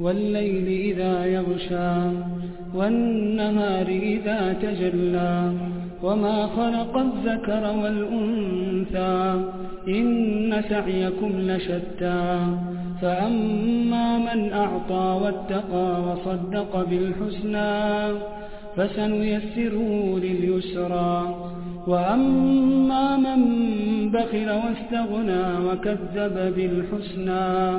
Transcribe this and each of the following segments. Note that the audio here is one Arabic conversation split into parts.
والليل إذا يغشى والنهار إذا تجلى وما خلق الذكر والأنثى إن سعيكم لشتى فأما من أعطى واتقى وصدق بالحسنى فسنيسره لليسرى وأما من بخل واستغنى وكذب بالحسنى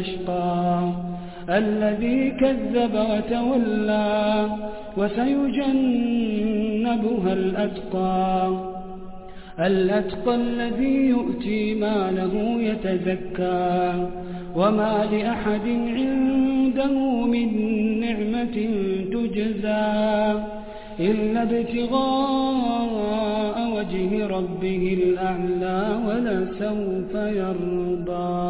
الأشقى الذي كذب وتولى وسيجنبها الأتقى الأتقى الذي يؤتي ماله يتزكى وما لأحد عنده من نعمة تجزى إلا ابتغاء وجه ربه الأعلى ولسوف يرضى